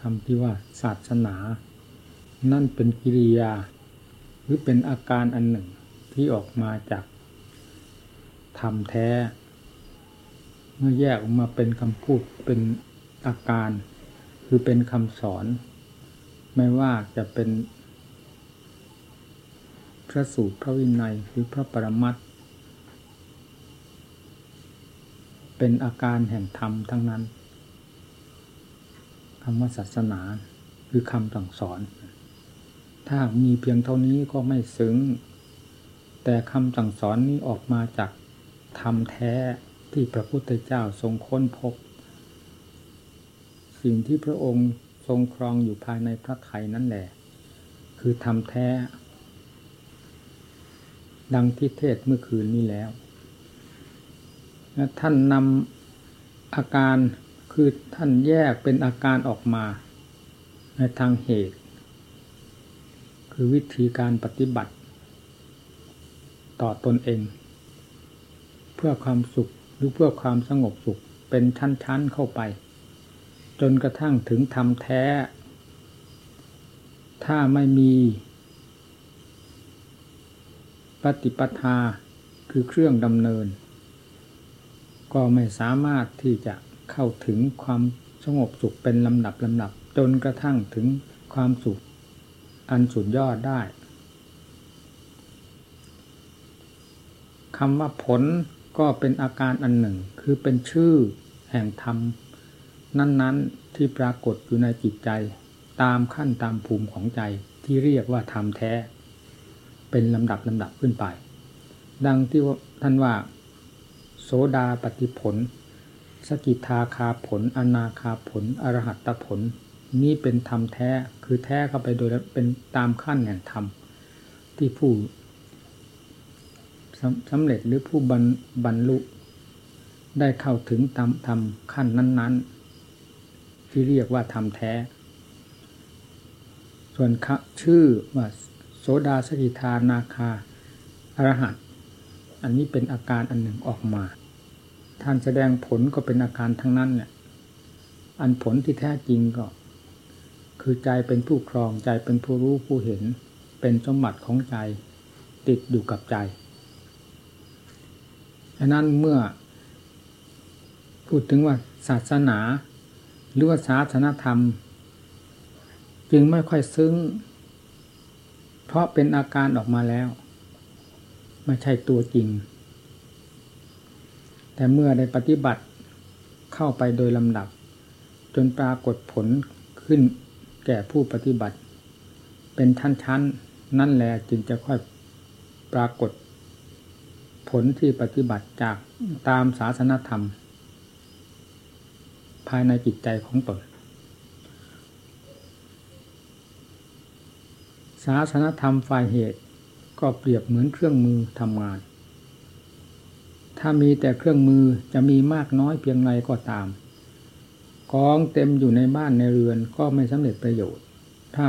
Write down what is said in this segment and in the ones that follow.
คำที่ว่าศาสนา นั่นเป็นกิริยา หรือเป็นอาการอันหนึ่งที่ออกมาจากธรรมแท้ เมื่อแยกออกมาเป็นคำพูดเป็นอาการ คือเป็นคำสอน ไม่ว่าจะเป็น พระสูตรพระวินัยหรือพระปรมัตเป็นอาการแห่งธรรมทั้งนั้น คำว่าศาสนาคือคำสั่งสอน ถ้ามีเพียงเท่านี้ก็ไม่ซึ้ง แต่คำสั่งสอนนี้ออกมาจากธรรมแท้ที่พระพุทธเจ้าทรงค้นพบ สิ่งที่พระองค์ทรงครองอยู่ภายในพระไทยนั่นแหละ คือธรรมแท้ ดังที่เทศเมื่อคืนนี้แล้ว ท่านนำอาการ คือท่านแยกเป็นอาการออกมา ในทางเหตุ คือวิธีการปฏิบัติ ต่อตนเอง เพื่อความสุขหรือเพื่อความสงบสุขเป็นชั้นๆเข้าไป จนกระทั่งถึงธรรมแท้ ถ้าไม่มี ปฏิปทาคือเครื่องดำเนิน ก็ไม่สามารถที่จะ เข้าถึงความสงบสุขเป็นลำดับลำดับ จนกระทั่งถึงความสุขอันสุดยอดได้คำว่าผลก็เป็นอาการอันหนึ่ง คือเป็นชื่อแห่งธรรม นั้น ๆที่ปรากฏอยู่ในจิตใจ ตามขั้นตามภูมิของใจที่เรียกว่าธรรมแท้ เป็นลำดับลำดับขึ้นไป ดังที่ท่านว่า โสดาปฏิผล สกิทาคาผล อนาคาผล อรหัตตผล นี่เป็นธรรมแท้ คือแท้เข้าไปโดยเป็นตามขั้นแห่งธรรม ที่ผู้สำเร็จหรือผู้บรรลุได้เข้าถึงตามธรรมขั้นนั้น ๆ ที่เรียกว่าธรรมแท้ ส่วนชื่อว่าโสดาสกิทานาคาอรหัตอันนี้เป็นอาการอันหนึ่งออกมา ท่านแสดงผลก็เป็นอาการทั้งนั้นเนี่ยอันผลที่แท้จริงก็ คือใจเป็นผู้ครองใจเป็นผู้รู้ผู้เห็น เป็นสมบัติของใจติดอยู่กับใจฉะนั้นเมื่อ พูดถึงว่าศาสนา หรือว่าศาสนาธรรม จึงไม่ค่อยซึ้ง เพราะเป็นอาการออกมาแล้ว ไม่ใช่ตัวจริง แต่เมื่อได้ปฏิบัติเข้าไปโดยลำดับ จนปรากฏผลขึ้นแก่ผู้ปฏิบัติ เป็นชั้นๆ นั่นแหละจึงจะค่อยปรากฏ ผลที่ปฏิบัติจากตามศาสนธรรม ภายในจิตใจของตนศาสนธรรมฝ่ายเหตุก็เปรียบเหมือนเครื่องมือทำงาน ถ้ามีแต่เครื่องมือจะมีมากน้อยเพียงไรก็ตามกองเต็มอยู่ในบ้านในเรือนก็ไม่สำเร็จประโยชน์ ถ้า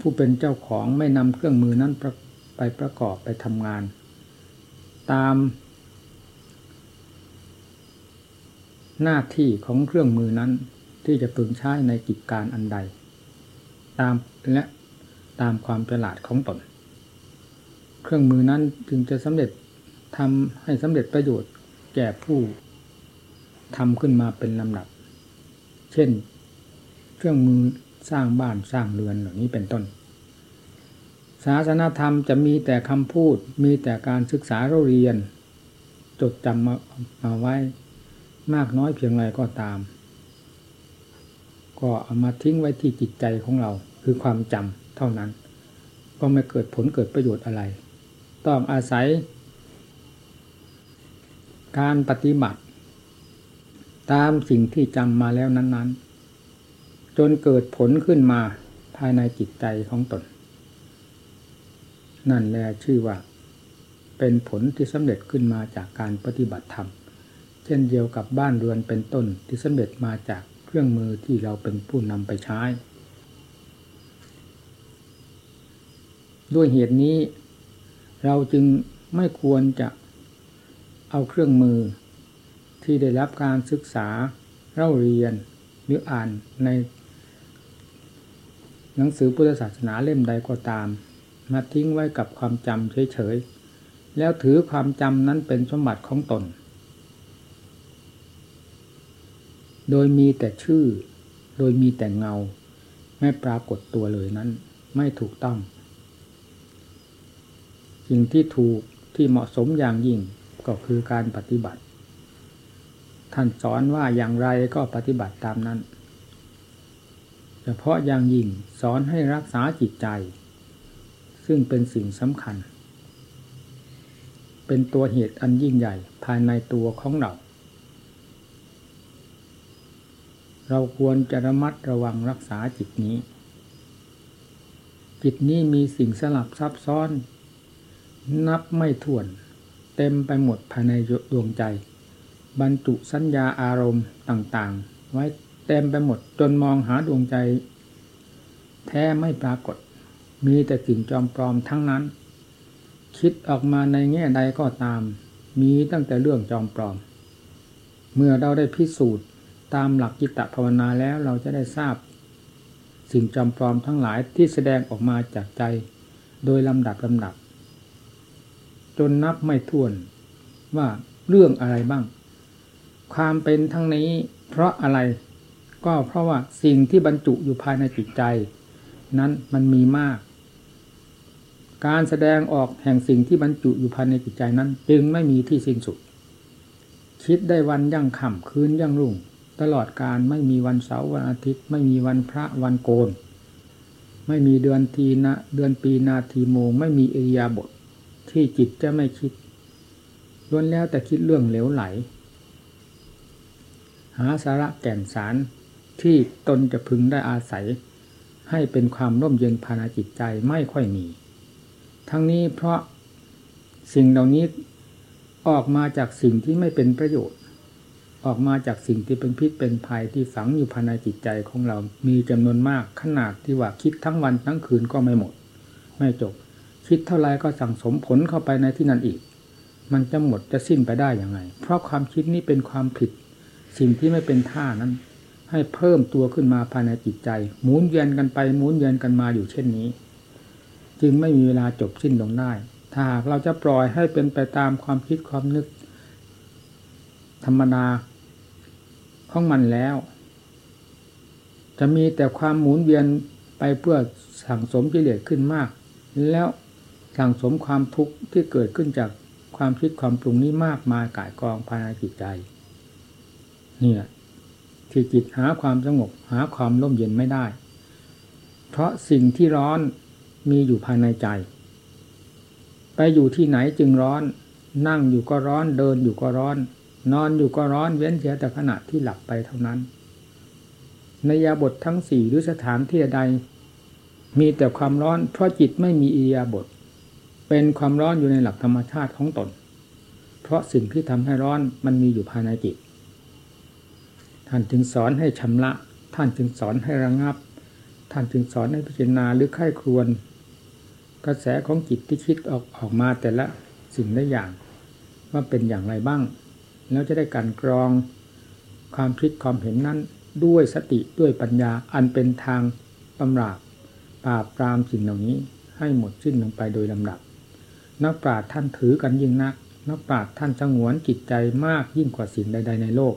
ผู้เป็นเจ้าของไม่นำเครื่องมือนั้นไปประกอบไปทำงาน ตาม หน้าที่ของเครื่องมือนั้นที่จะพึงใช้ในกิจการอันใด ตามและตามความฉลาดของตน เครื่องมือนั้นจึงจะสำเร็จ ทำให้สำเร็จประโยชน์แก่ผู้ทำขึ้นมาเป็นลำดับ เช่น เครื่องมือสร้างบ้านสร้างเรือนเหล่านี้เป็นต้น ศาสนาธรรมจะมีแต่คำพูด มีแต่การศึกษาเราเรียน จดจำมามาไว้มากน้อยเพียงไรก็ตาม ก็เอามาทิ้งไว้ที่จิตใจของเราคือความจำเท่านั้น ก็ไม่เกิดผลเกิดประโยชน์อะไร ต้องอาศัย การปฏิบัติ ตามสิ่งที่จำมาแล้วนั้น ๆ จนเกิดผลขึ้นมาภายในจิตใจของตน นั่นแหละชื่อว่า เป็นผลที่สำเร็จขึ้นมาจากการปฏิบัติธรรม เช่นเดียวกับบ้านเรือนเป็นต้นที่สำเร็จมาจากเครื่องมือที่เราเป็นผู้นำไปใช้ ด้วยเหตุนี้ เราจึงไม่ควรจะ เอาเครื่องมือที่ได้รับการศึกษาเล่าเรียนหรืออ่านใน หนังสือพุทธศาสนาเล่มใดก็ตาม มาทิ้งไว้กับความจำเฉยๆ แล้วถือความจำนั้นเป็นสมบัติของตน โดยมีแต่ชื่อ โดยมีแต่เงา ไม่ปรากฏตัวเลยนั้น ไม่ถูกต้อง สิ่งที่ถูกที่เหมาะสมอย่างยิ่ง ก็คือการปฏิบัติ ท่านสอนว่าอย่างไรก็ปฏิบัติตามนั้น เฉพาะอย่างยิ่งสอนให้รักษาจิตใจ ซึ่งเป็นสิ่งสำคัญ เป็นตัวเหตุอันยิ่งใหญ่ภายในตัวของเรา เราควรจะระมัดระวังรักษาจิตนี้ จิตนี้มีสิ่งสลับซับซ้อน นับไม่ถ้วน เต็มไปหมดภายในดวงใจ บรรจุสัญญาอารมณ์ต่างๆ ไว้เต็มไปหมดจนมองหาดวงใจ แท้ไม่ปรากฏ มีแต่สิ่งจอมปลอมทั้งนั้น คิดออกมาในแง่ใดก็ตาม มีตั้งแต่เรื่องจอมปลอม เมื่อเราได้พิสูจน์ตามหลักกิตตภาวนาแล้วเราจะได้ทราบ สิ่งจอมปลอมทั้งหลายที่แสดงออกมาจากใจ โดยลำดับลำดับ จนนับไม่ถ้วนว่าเรื่องอะไรบ้าง ความเป็นทั้งนี้เพราะอะไร ก็เพราะว่าสิ่งที่บรรจุอยู่ภายในจิตใจ นั้นมันมีมาก การแสดงออกแห่งสิ่งที่บรรจุอยู่ภายในจิตใจนั้น จึงไม่มีที่สิ้นสุด คิดได้วันยั่งค่ำคืนยั่งรุ่ง ตลอดการไม่มีวันเสาร์วันอาทิตย์ ไม่มีวันพระวันโกน ไม่มีเดือนทีนะเดือนปีนาทีโมง ไม่มีเอียาบท ที่จิตจะไม่คิดล้วนแล้วแต่คิดเรื่องเหลวไหล หาสาระแก่นสารที่ตนจะพึงได้อาศัย ให้เป็นความร่มเย็นภายในจิตใจไม่ค่อยมี ทั้งนี้เพราะสิ่งเหล่านี้ออกมาจากสิ่งที่ไม่เป็นประโยชน์ ออกมาจากสิ่งที่เป็นพิษเป็นภัยที่ฝังอยู่ภายในจิตใจของเรามีจำนวนมากขนาดที่ว่าคิดทั้งวันทั้งคืนก็ไม่หมด ไม่จบ คิดเท่าไรก็สั่งสมผลเข้าไปในที่นั่นอีก มันจะหมดจะสิ้นไปได้อย่างไง เพราะความคิดนี้เป็นความผิด สิ่งที่ไม่เป็นท่านั้น ให้เพิ่มตัวขึ้นมาภายในจิตใจ หมุนเวียนกันไปหมุนเวียนกันมาอยู่เช่นนี้ จึงไม่มีเวลาจบสิ้นลงได้ ถ้าหากเราจะปล่อยให้เป็นไปตามความคิดความนึก ธรรมดาของมันแล้ว จะมีแต่ความหมุนเวียนไปเพื่อสั่งสมกิเลสขึ้นมาก แล้ว สั่งสมความทุกข์ที่เกิดขึ้นจากความคิดความปรุงนี้มากมายกายกองภายในจิตใจนี่ยที่จิตหาความสงบหาความร่มเย็นไม่ได้ เพราะสิ่งที่ร้อนมีอยู่ภายในใจ ไปอยู่ที่ไหนจึงร้อน นั่งอยู่ก็ร้อนเดินอยู่ก็ร้อน นอนอยู่ก็ร้อนเว้นเสียแต่ขณะที่หลับไปเท่านั้น ในยาบททั้งสี่หรือสถานที่ใด มีแต่ความร้อนเพราะจิตไม่มีอียาบท เป็นความร้อนอยู่ในหลักธรรมชาติของตน เพราะสิ่งที่ทำให้ร้อนมันมีอยู่ภายในจิต ท่านจึงสอนให้ชำระ ท่านจึงสอนให้ระงับ ท่านจึงสอนให้พิจารณาหรือไข้ครวนกระแสของจิตที่คิดออกออกมาแต่ละสิ่งละอย่าง ว่าเป็นอย่างไรบ้าง แล้วจะได้การกรองความคิดความเห็นนั้นด้วยสติด้วยปัญญาอันเป็นทางบำราบปราบปรามสิ่งเหล่านี้ให้หมดสิ้นลงไปโดยลำดับ นักปราชญ์ท่านถือกันยิ่งนัก นักปราชญ์ท่านสงวนจิตใจมากยิ่งกว่าสิ่งใด ๆ ในโลก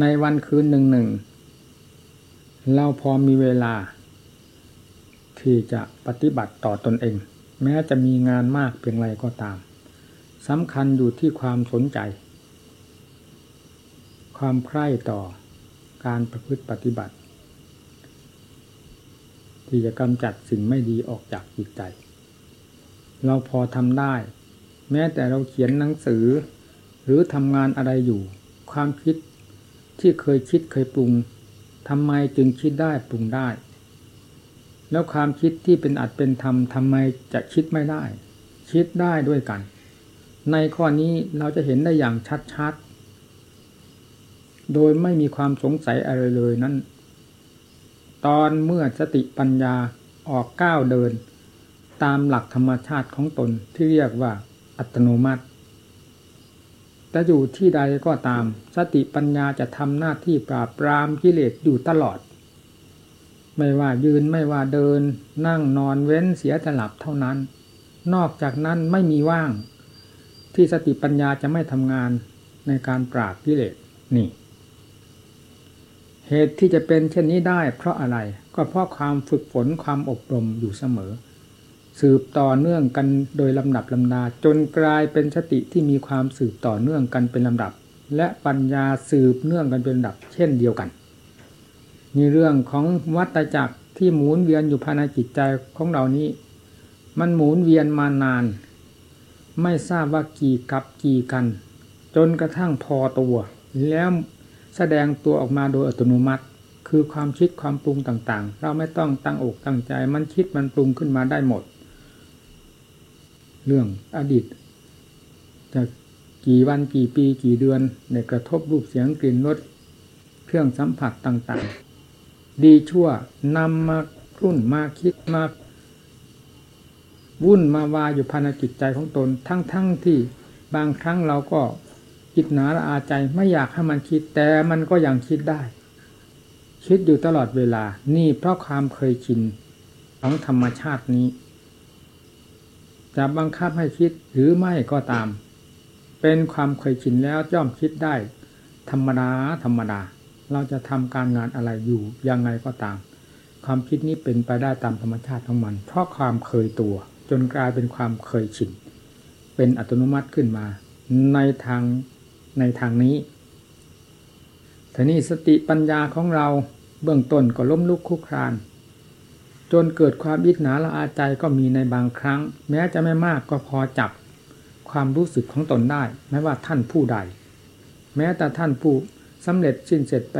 ในวันคืนหนึ่งหนึ่งเราพอมีเวลา ที่จะปฏิบัติต่อตอนเอง แม้จะมีงานมากเพียงไรก็ตามสำคัญอยู่ที่ความสนใจ ความใคร่ต่อ การประพฤติปฏิบัติ ที่จะกำจัดสิ่งไม่ดีออกจากจิตใจ เราพอทำได้ แม้แต่เราเขียนหนังสือ หรือทำงานอะไรอยู่ ความคิดที่เคยคิดเคยปรุงทำไมจึงคิดได้ปรุงได้ แล้วความคิดที่เป็นอัดเป็นธรรมทำไมจะคิดไม่ได้ คิดได้ด้วยกัน ในข้อนี้เราจะเห็นได้อย่างชัดๆ โดยไม่มีความสงสัยอะไรเลยนั้น ตอนเมื่อสติปัญญาออกก้าวเดิน ตามหลักธรรมชาติของตนที่เรียกว่าอัตโนมัติจะอยู่ที่ใดก็ตาม สติปัญญาจะทำหน้าที่ปราบปรามกิเลสอยู่ตลอด ไม่ว่ายืนไม่ว่าเดิน นั่งนอนเว้นเสียแต่หลับเท่านั้น นอกจากนั้นไม่มีว่าง ที่สติปัญญาจะไม่ทำงานในการปราบกิเลสนี่ เหตุที่จะเป็นเช่นนี้ได้เพราะอะไรก็เพราะความฝึกฝนความอบรมอยู่เสมอ สืบต่อเนื่องกันโดยลำดับลำดาจนกลายเป็นสติที่มีความสืบต่อเนื่องกันเป็นลำดับ และปัญญาสืบเนื่องกันเป็นลำดับ เช่นเดียวกันนี่เรื่องของวัตจักรที่หมุนเวียนอยู่ภายในจิตใจของเรานี้ มันหมุนเวียนมานาน ไม่ทราบว่ากี่กับกี่กัน จนกระทั่งพอตัว แล้ว แสดงตัวออกมาโดยอัตโนมัติ คือความคิดความปรุงต่างๆ เราไม่ต้องตั้งอกตั้งใจ มันคิดมันปรุงขึ้นมาได้หมด เรื่องอดีตจะกี่วันกี่ปีกี่เดือนในกระทบรูปเสียงกลิ่นรสเครื่องสัมผัสต่างๆ ดีชั่วนำมารุ่นมาคิดมาวุ่นมาวาอยู่ภายในจิตใจของตน ทั้งๆทที่บางครั้งเราก็ คิดหนาละอาใจไม่อยากให้มันคิดแต่มันก็ยังคิดได้ คิดอยู่ตลอดเวลา นี่เพราะความเคยชินของธรรมชาตินี้ จะบังคับให้คิดหรือไม่ก็ตาม เป็นความเคยชินแล้วย่อมคิดได้ ธรรมดาธรรมดา เราจะทำการงานอะไรอยู่ยังไงก็ตาม ความคิดนี้เป็นไปได้ตามธรรมชาติของมัน เพราะความเคยตัว จนกลายเป็นความเคยชินเป็นอัตโนมัติขึ้นมา ในทาง ในทางนี้ทีนี้สติปัญญาของเราเบื้องต้นก็ล้มลุกคุกคราน จนเกิดความอิจฉาละอาใจก็มีในบางครั้ง แม้จะไม่มากก็พอจับความรู้สึกของตนได้ ไม่ว่าท่านผู้ใด แม้แต่ท่านผู้สำเร็จสิ้นเสร็จไป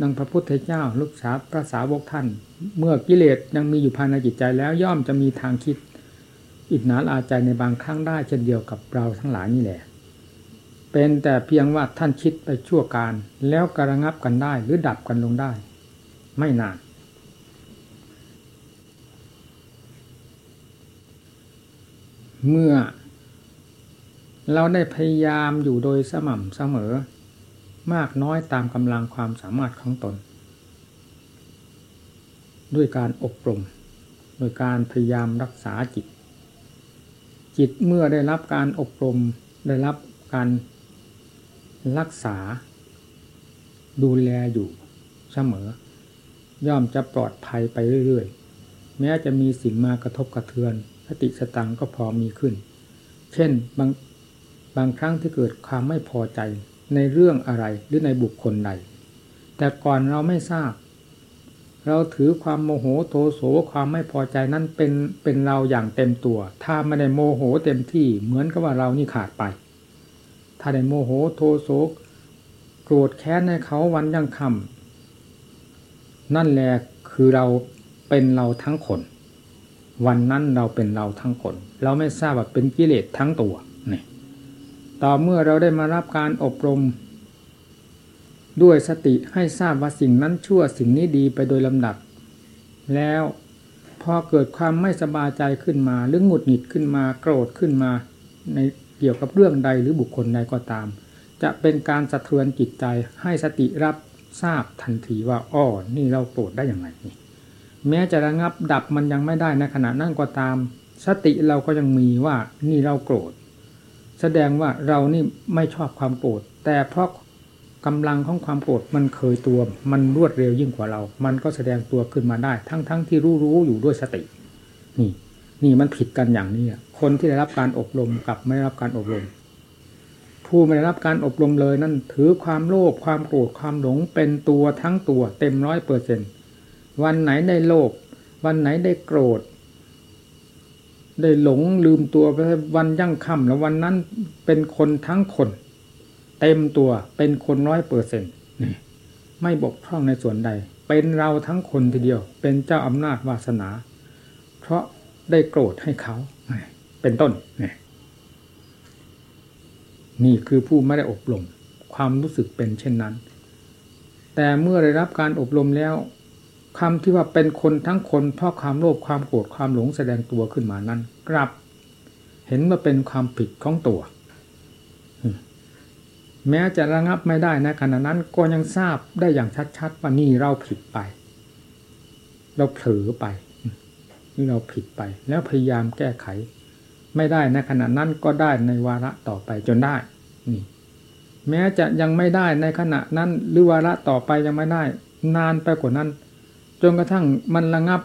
ดังพระพุทธเจ้า ลูกสาวพระสาวกท่าน เมื่อกิเลสยังมีอยู่ภายในจิตใจแล้วย่อมจะมีทางคิด อิจฉาละอาใจในบางครั้งได้เช่นเดียวกับเราทั้งหลายนี่แหละ เป็นแต่เพียงว่าท่านคิดไปชั่วการ แล้วกระงับกันได้หรือดับกันลงได้ ไม่นาน เมื่อ เราได้พยายามอยู่โดยสม่ำเสมอ มากน้อยตามกำลังความสามารถของตน ด้วยการอบรมโดยการพยายามรักษาจิต จิตเมื่อได้รับการอบรมได้รับการ รักษา ดูแลอยู่เสมอ ย่อมจะปลอดภัยไปเรื่อยๆ แม้จะมีสิ่งมากระทบกระเทือนติสตังก็พอมีขึ้น เช่นบางบางครั้งที่เกิดความไม่พอใจในเรื่องอะไรหรือในบุคคลใด แต่ก่อนเราไม่ทราบ เราถือความโมโหโทโสความไม่พอใจนั้นเป็นเป็นเราอย่างเต็มตัว ถ้าไม่ได้โมโหเต็มที่เหมือนกับว่าเรานี่ขาดไป ถ้าได้โมโหโทโสโกรธแค้นในเขาวันยังคำนั่นแหละคือเราเป็นเราทั้งคน วันนั้นเราเป็นเราทั้งคน เราไม่ทราบว่าเป็นกิเลสทั้งตัวนี่ต่อเมื่อเราได้มารับการอบรม ด้วยสติให้ทราบว่าสิ่งนั้นชั่วสิ่งนี้ดีไปโดยลำดับ แล้วพอเกิดความไม่สบายใจขึ้นมา หรือหงุดหงิดขึ้นมา โกรธขึ้นมาใน เกี่ยวกับเรื่องใดหรือบุคคลใดก็ตาม จะเป็นการสะเทือนจิตใจให้สติรับทราบทันทีว่าอ้อนี่เราโกรธได้อย่างไรนี่แม้จะระงับดับมันยังไม่ได้ในขณะนั้นก็ตาม สติเราก็ยังมีว่านี่เราโกรธ แสดงว่าเรานี่ไม่ชอบความโกรธแต่เพราะกำลังของความโกรธมันเคยตัว มันรวดเร็วยิ่งกว่าเรา มันก็แสดงตัวขึ้นมาได้ ทั้งๆทที่รู้รู้อยู่ด้วยสติ นี่ นี่มันผิดกันอย่างนี้คนที่ได้รับการอบรมกับไม่ได้รับการอบรม ผู้ไม่ได้รับการอบรมเลยนั่นถือความโลภความโกรธความหลงเป็นตัวทั้งตัวเต็มร้อยเปอร์เซ็นต์วันไหนได้โลภวันไหนได้โกรธ ได้หลงลืมตัวไปวันยั่งค่ำแล้ววันนั้นเป็นคนทั้งคน เต็มตัวเป็นคนร้อยเปอร์เซ็นต์ไม่บกพร่องในส่วนใด เป็นเราทั้งคนทีเดียว เป็นเจ้าอำนาจวาสนา เพราะ ได้โกรธให้เขา เป็นต้น นี่คือผู้ไม่ได้อบรม ความรู้สึกเป็นเช่นนั้น แต่เมื่อได้รับการอบรมแล้วคำที่ว่าเป็นคนทั้งคนเพราะความโลภความโกรธความหลงแสดงตัวขึ้นมานั้น กลับ เห็นว่าเป็นความผิดของตัว แม้จะระงับไม่ได้นะขณะนั้นก็ยังทราบได้อย่างชัดๆว่านี่เราผิดไป เราเผลอไป นี่เราผิดไป แล้วพยายามแก้ไข ไม่ได้ในขณะนั้นก็ได้ในวาระต่อไปจนได้นี่แม้จะยังไม่ได้ในขณะนั้นหรือวาระต่อไปยังไม่ได้ นานไปกว่านั้น จนกระทั่งมันระงับ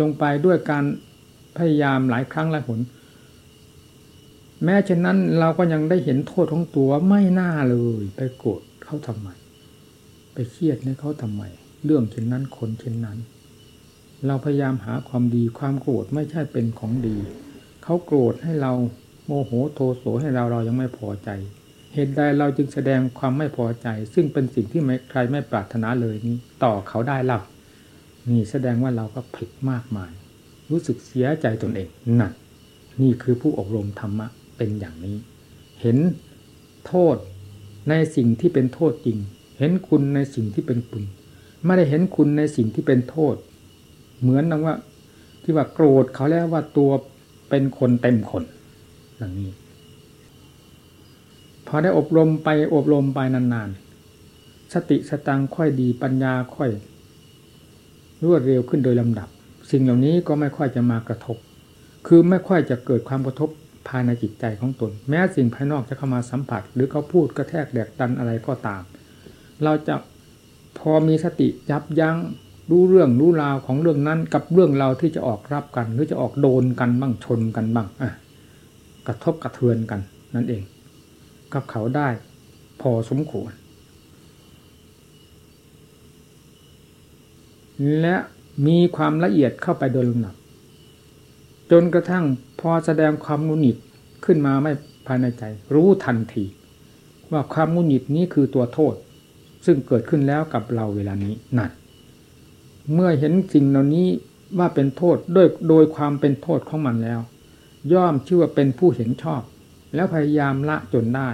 ลงไปด้วยการพยายามหลายครั้งหลายหนแม้เช่นนั้นเราก็ยังได้เห็นโทษของตัวไม่น่าเลย ไปโกรธเขาทำไม ไปเครียดในเขาทำไม เรื่องเช่นนั้นคนเช่นนั้น เราพยายามหาความดีความโกรธไม่ใช่เป็นของดี เขาโกรธให้เราโมโหโทโสให้เราเรายังไม่พอใจ เหตุใดเราจึงแสดงความไม่พอใจ ซึ่งเป็นสิ่งที่ใครไม่ปรารถนาเลยนี้ ต่อเขาได้หลับนี่แสดงว่าเราก็ผิดมากมาย รู้สึกเสียใจตนเองนั่นนี่คือผู้อบรมธรรมะเป็นอย่างนี้ เห็นโทษในสิ่งที่เป็นโทษจริง เห็นคุณในสิ่งที่เป็นคุณ ไม่ได้เห็นคุณในสิ่งที่เป็นโทษ เหมือนนังว่า ที่ว่าโกรธเขาแล้วว่าตัวเป็นคนเต็มคนอย่างนี้ พอได้อบรมไปอบรมไปนานๆ สติสตังค่อยดีปัญญาค่อย รวดเร็วขึ้นโดยลำดับ สิ่งเหล่านี้ก็ไม่ค่อยจะมากระทบ คือไม่ค่อยจะเกิดความกระทบภายในจิตใจของตน แม้สิ่งภายนอกจะเข้ามาสัมผัส หรือเขาพูดกระแทกแดกดันอะไรก็ตาม เราจะพอมีสติยับยัง้ง รู้เรื่องรู้ราวของเรื่องนั้น กับเรื่องเราที่จะออกรับกัน หรือจะออกโดนกันบ้างชนกันบ้างอะกระทบกระเทือนกันนั่นเอง กับเขาได้ พอสมควร และมีความละเอียดเข้าไปโดยลำดับจนกระทั่งพอแสดงความงุนิดขึ้นมาไม่ภายในใจ รู้ทันที ว่าความงุนิดนี้คือตัวโทษ ซึ่งเกิดขึ้นแล้วกับเราเวลานี้นั่น เมื่อเห็นสิ่งเหล่านี้ว่าเป็นโทษโดยโดยความเป็นโทษของมันแล้ว ย่อมชื่อว่าเป็นผู้เห็นชอบ แล้วพยายามละจนได้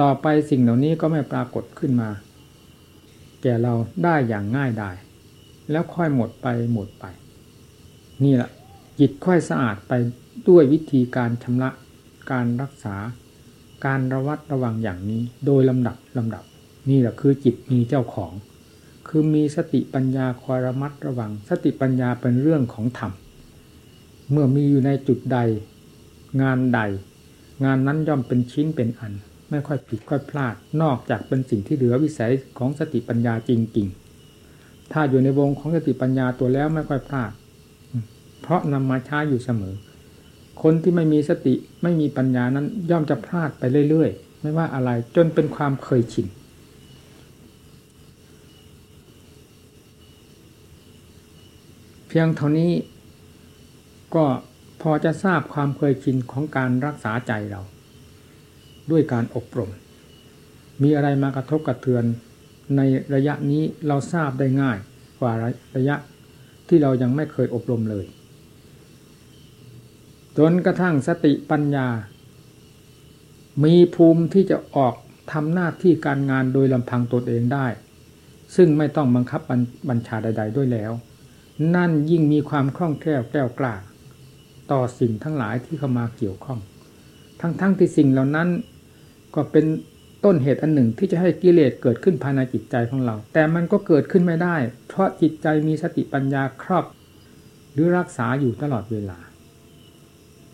ต่อไปสิ่งเหล่านี้ก็ไม่ปรากฏขึ้นมา แก่เราได้อย่างง่ายดายแล้วค่อยหมดไปหมดไป นี่แหละจิตค่อยสะอาดไปด้วยวิธีการชำระการรักษา การระวัดระวังอย่างนี้ โดยลำดับลำดับ นี่แหละคือจิตมีเจ้าของ คือมีสติปัญญาคอยระมัดระวัง สติปัญญาเป็นเรื่องของธรรม เมื่อมีอยู่ในจุดใด งานใด งานนั้นย่อมเป็นชิ้นเป็นอัน ไม่ค่อยผิดค่อยพลาด นอกจากเป็นสิ่งที่เหลือวิสัยของสติปัญญาจริง ๆ ถ้าอยู่ในวงของสติปัญญาตัวแล้วไม่ค่อยพลาด เพราะนำมาใช้อยู่เสมอ คนที่ไม่มีสติไม่มีปัญญานั้นย่อมจะพลาดไปเรื่อยๆ ไม่ว่าอะไรจนเป็นความเคยชิน เพียงเท่านี้ก็พอจะทราบความเคยชินของการรักษาใจเรา ด้วยการอบรม มีอะไรมากระทบกระเทือนในระยะนี้เราทราบได้ง่าย กว่าระยะที่เรายังไม่เคยอบรมเลย จนกระทั่งสติปัญญา มีภูมิที่จะออกทำหน้าที่การงานโดยลำพังตนเองได้ ซึ่งไม่ต้องบังคับบัญชาใด ๆ ด้วยแล้ว นั่นยิ่งมีความคล่องแคล่วแก้วกล้าต่อสิ่งทั้งหลายที่เข้ามาเกี่ยวข้อง ทั้งๆทที่สิ่งเหล่านั้น ก็เป็นต้นเหตุอันหนึ่งที่จะให้กิเลสเกิดขึ้นภายในจิตใจของเรา แต่มันก็เกิดขึ้นไม่ได้ เพราะจิตใจมีสติปัญญาครอบ หรือรักษาอยู่ตลอดเวลา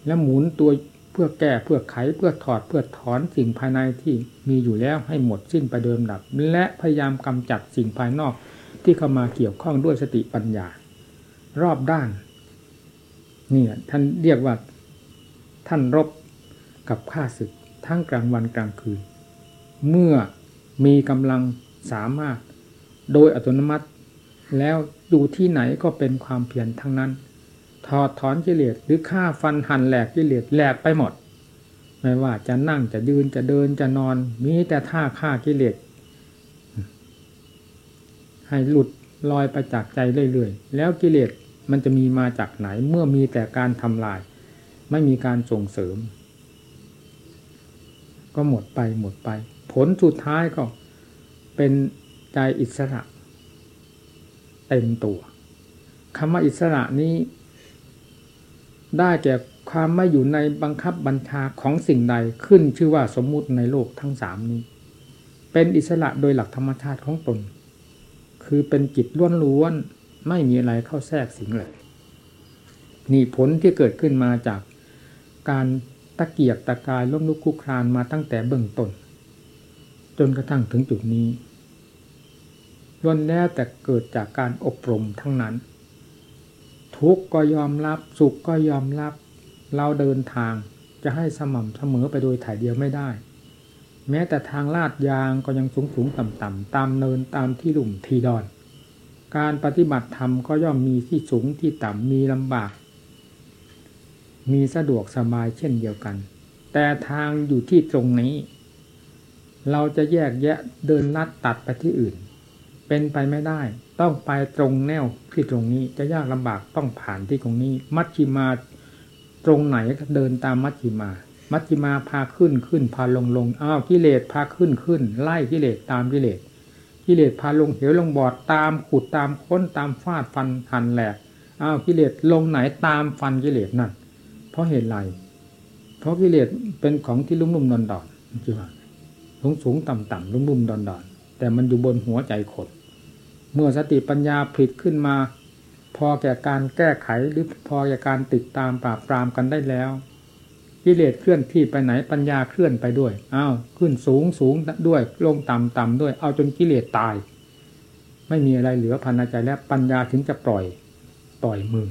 และหมุนตัวเพื่อแก้เพื่อไขเพื่อถอดเพื่อถอนสิ่งภายในที่มีอยู่แล้วให้หมดสิ้นไปเดิมดับ และพยายามกำจัดสิ่งภายนอกที่เข้ามาเกี่ยวข้องด้วยสติปัญญา รอบด้านนี่ท่านเรียกว่าท่านรบกับข้าศึกทั้งกลางวันกลางคืน เมื่อมีกำลังสามารถโดยอัตโนมัติ แล้วอยู่ที่ไหนก็เป็นความเพียรทั้งนั้น ถอดถอนกิเลสหรือฆ่าฟันหั่นแหลกกิเลสแหลกไปหมด ไม่ว่าจะนั่งจะยืนจะเดินจะนอน มีแต่ท่าฆ่ากิเลสให้หลุดลอยไปจากใจเรื่อยๆ แล้วกิเลส มันจะมีมาจากไหนเมื่อมีแต่การทำลาย ไม่มีการส่งเสริม ก็หมดไปหมดไป ผลสุดท้ายก็เป็นใจอิสระ เต็มตัวคำว่าอิสระนี้ ได้แก่ความไม่อยู่ในบังคับบัญชาของสิ่งใดขึ้นชื่อว่าสมมุติในโลกทั้งสามนี้ เป็นอิสระโดยหลักธรรมชาติของตน คือเป็นจิตล้วนๆ ไม่มีอะไรเข้าแทรกสิงเลย นี่ผลที่เกิดขึ้นมาจากการตะเกียกตะกายล้มลุกคุกครานมาตั้งแต่เบื้องต้น จนกระทั่งถึงจุดนี้ล้วนแล้วแต่เกิดจากการอบรมทั้งนั้น ทุกก็ยอมรับ สุขก็ยอมรับ เราเดินทางจะให้สม่ำเสมอไปโดยถ่ายเดียวไม่ได้ แม้แต่ทางลาดยางก็ยังสูงสูงต่ำต่ำตามเนินตามที่หลุมทีดอน การปฏิบัติธรรมก็ย่อมมีที่สูงที่ต่ำมีลำบาก มีสะดวกสบายเช่นเดียวกัน แต่ทางอยู่ที่ตรงนี้ เราจะแยกแยะเดินลัดตัดไปที่อื่น เป็นไปไม่ได้ ต้องไปตรงแนวที่ตรงนี้จะยากลำบากต้องผ่านที่ตรงนี้ มัชชิมาตรงไหนก็เดินตามมัชชิมา มัชชิมาพาขึ้นขึ้นพาลงลงอ้าวกิเลสพาขึ้นขึ้น ไล่กิเลสตามกิเลส กิเลสพาลงเหวลงบอดตามขุดตามค้นตามฟาดฟันหันแหลกอ้าวกิเลสลงไหนตามฟันกิเลสนั่นเพราะเหตุไรเพราะกิเลสเป็นของที่ลุ่มลุ่มดอนดอนจริงๆสูงสูงต่ำต่ำลุ่มลุ่มดอนดอนแต่มันอยู่บนหัวใจคนเมื่อสติปัญญาผลิตขึ้นมา พอแก่การแก้ไขหรือพอแก่การติดตามปราบปรามกันได้แล้ว กิเลสเคลื่อนที่ไปไหนปัญญาเคลื่อนไปด้วยอ้าวขึ้นสูงสูงด้วยลงต่ำต่ำด้วย เอาจนกิเลสตาย ไม่มีอะไรเหลือพันใจแล้วปัญญาถึงจะปล่อยปล่อยมือ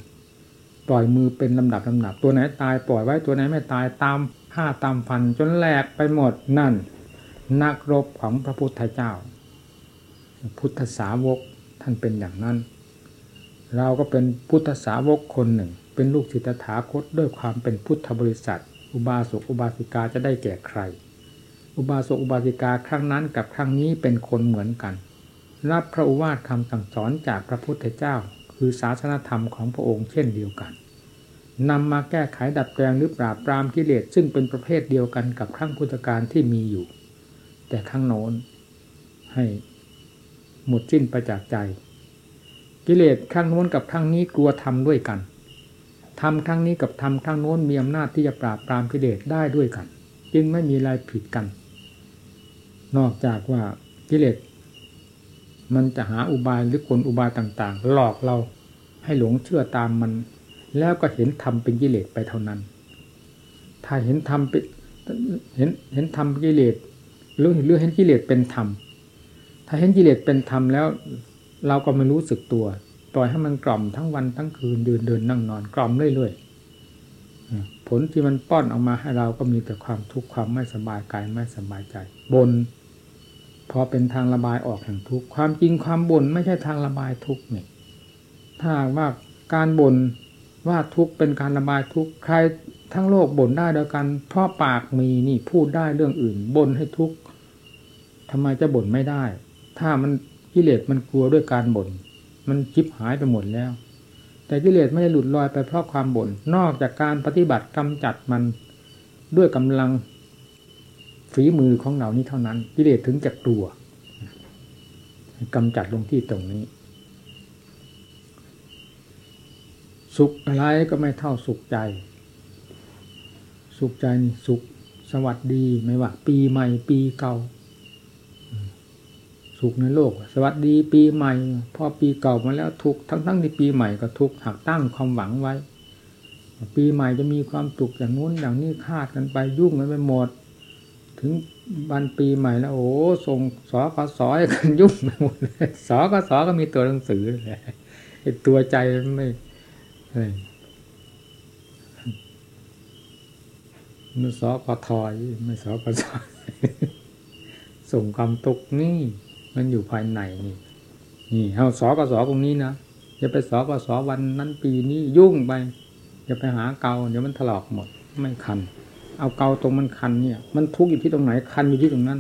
ปล่อยมือเป็นลำดับลำดับ ตัวไหนตายปล่อยไว้ตัวไหนไม่ตายตามผ้าตามฟันจนแหลกไปหมดนั่น นักรบของพระพุทธเจ้า พุทธสาวกท่านเป็นอย่างนั้น เราก็เป็นพุทธสาวกคนหนึ่ง เป็นลูกศิษย์ถาคตด้วยความเป็นพุทธบริษัท อุบาสกอุบาสิกาจะได้แก่ใคร อุบาสกอุบาสิกาครั้งนั้นกับครั้งนี้เป็นคนเหมือนกัน รับพระอุวาทคำสั่งสอนจากพระพุทธเจ้า คือศาสนธรรมของพระองค์เช่นเดียวกันนำมาแก้ไขดัดแปลงหรือปราบปรามกิเลสซึ่งเป็นประเภทเดียวกันกับครั้งพุทธการที่มีอยู่ แต่ครั้งโน้นให้หมดสิ้นไปจากใจ กิเลสครั้งโน้นกับครั้งนี้กลัวทำด้วยกัน ทำครั้งนี้กับทำครั้งโน้นมีอำนาจที่จะปราบปรามกิเลสได้ด้วยกัน จึงไม่มีอะไรผิดกัน นอกจากว่ากิเลสมันจะหาอุบายหรือกลอุบายต่างๆ หลอกเราให้หลงเชื่อตามมัน แล้วก็เห็นธรรมเป็นกิเลสไปเท่านั้น ถ้าเห็นธรรมเป็นเห็นเห็นธรรมกิเลสหรือหรือเห็นกิเลสเป็นธรรมถ้าเห็นกิเลสเป็นธรรมแล้ว เราก็ไม่รู้สึกตัว ปล่อยให้มันกล่อมทั้งวันทั้งคืนเดินเดินนั่งนอนกล่อมเรื่อยๆผลที่มันป้อนออกมาให้เราก็มีแต่ความทุกข์ความไม่สบายกายไม่สบายใจบนพอเป็นทางระบายออกแห่งทุกข์ความจริงความบ่นไม่ใช่ทางระบายทุกข์นี่ถ้าว่าการบ่นว่าทุกข์เป็นการระบายทุกข์ใครทั้งโลกบ่นได้เดียวกัน เพราะปากมีนี่พูดได้เรื่องอื่นบ่นให้ทุกข์ทำไมจะบ่นไม่ได้ ถ้ามันกิเลสมันกลัวด้วยการบ่น มันจิบหายไปหมดแล้ว แต่กิเลสไม่ได้หลุดลอยไปเพราะความบ่นนอกจากการปฏิบัติกำจัดมันด้วยกำลังฝีมือของเรานี้เท่านั้น กิเลสถึงจะกลัวกำจัดลงที่ตรงนี้ สุขอะไรก็ไม่เท่าสุขใจ สุขใจสุขสวัสดีไม่ว่า ปีใหม่ปีเก่า สุขในโลก สวัสดีปีใหม่ พอปีเก่ามาแล้วทุกทั้งทั้งในปีใหม่ก็ทุกหักตั้งความหวังไว้ ปีใหม่จะมีความสุขอย่างนู้นอย่างนี้คาดกันไปยุ่งกันไปหมด ถึงวันปีใหม่แล้ว โอ้ส่งสอกสอกันยุ่งไปหมดเลยสอกสอก็มีตัวหนังสือเลยตัวใจไม่ไม่สอกทอยไม่สอกสอส่งความตกนี่ มันอยู่ภายในนี่ นี่เอาสอกสอตรงนี้นะอย่าไปสอกสอวันนั้นปีนี้ยุ่งไปอย่าไปหาเกาเดี๋ยวมันถลอกหมด ไม่คัน เอาเกาตรงมันคันเนี่ย มันทุกข์อยู่ที่ตรงไหนคันอยู่ที่ตรงนั้น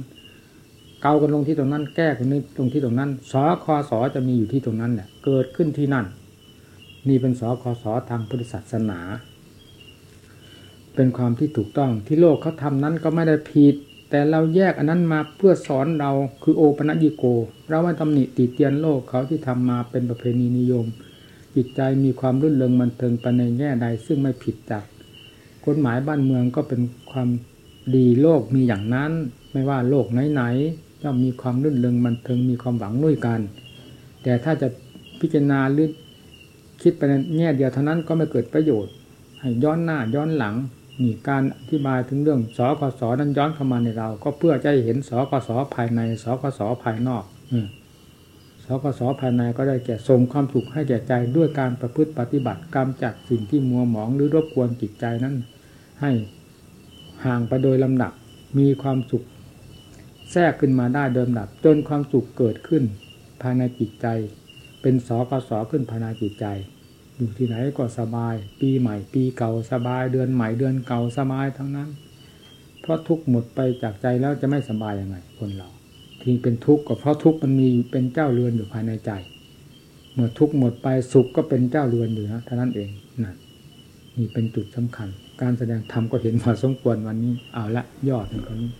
เกากันลงที่ตรงนั้น แก้กันนี้ตรงที่ตรงนั้นสอคอสอจะมีอยู่ที่ตรงนั้นเนี่ยเกิดขึ้นที่นั่น นี่เป็นสอคอสอทางพุทธศาสนา เป็นความที่ถูกต้องที่โลกเขาทานั้นก็ไม่ได้ผิด แต่เราแยกอันนั้นมาเพื่อสอนเราคือโอปนัญิโก เราไม่ตำหนิติเตียนโลกเขาที่ทำมาเป็นประเพณีนิยม จิตใจมีความรื่นเริงมันเทิงไปในแง่ใด ซึ่งไม่ผิดจากกฎหมายบ้านเมืองก็เป็นความดีโลกมีอย่างนั้น ไม่ว่าโลกไหนๆย่อมมีความรื่นเริงมันเทิงมีความหวังด้วยกัน แต่ถ้าจะพิจารณาหรือคิดไปในแง่เดียวเท่านั้นก็ไม่เกิดประโยชน์ให้ย้อนหน้าย้อนหลัง นี่การอธิบายถึงเรื่องสกสนั้นย้อนเข้ามาในเรา ก็เพื่อจะเห็นสกสภายในสกสภายนอกสกสภายในก็ได้แก่ส่งความสุขให้แก่ใจด้วยการประพฤติปฏิบัติกรรมจัดสิ่งที่มัวหมองหรือรบกวนจิตใจนั้น ให้ห่างไปโดยลำดับมีความสุข แทรกขึ้นมาได้โดยลำดับ จนความสุขเกิดขึ้น ภายในจิตใจ เป็นสกสขึ้นภายในจิตใจ อยู่ที่ไหนก็สบาย ปีใหม่ ปีเก่าสบาย เดือนใหม่เดือนเก่าสบายทั้งนั้น เพราะทุกข์หมดไปจากใจแล้วจะไม่สบายยังไง คนเรา ที่เป็นทุกข์ก็เพราะทุกข์มันมีเป็นเจ้าเรือนอยู่ภายในใจ เมื่อทุกข์หมดไปสุขก็เป็นเจ้าเรือนอยู่นะเท่านั้นเองนั่นนี่เป็นจุดสำคัญ การแสดงธรรมก็เห็นพอสมควรวันนี้ เอาละยอดตรงนี้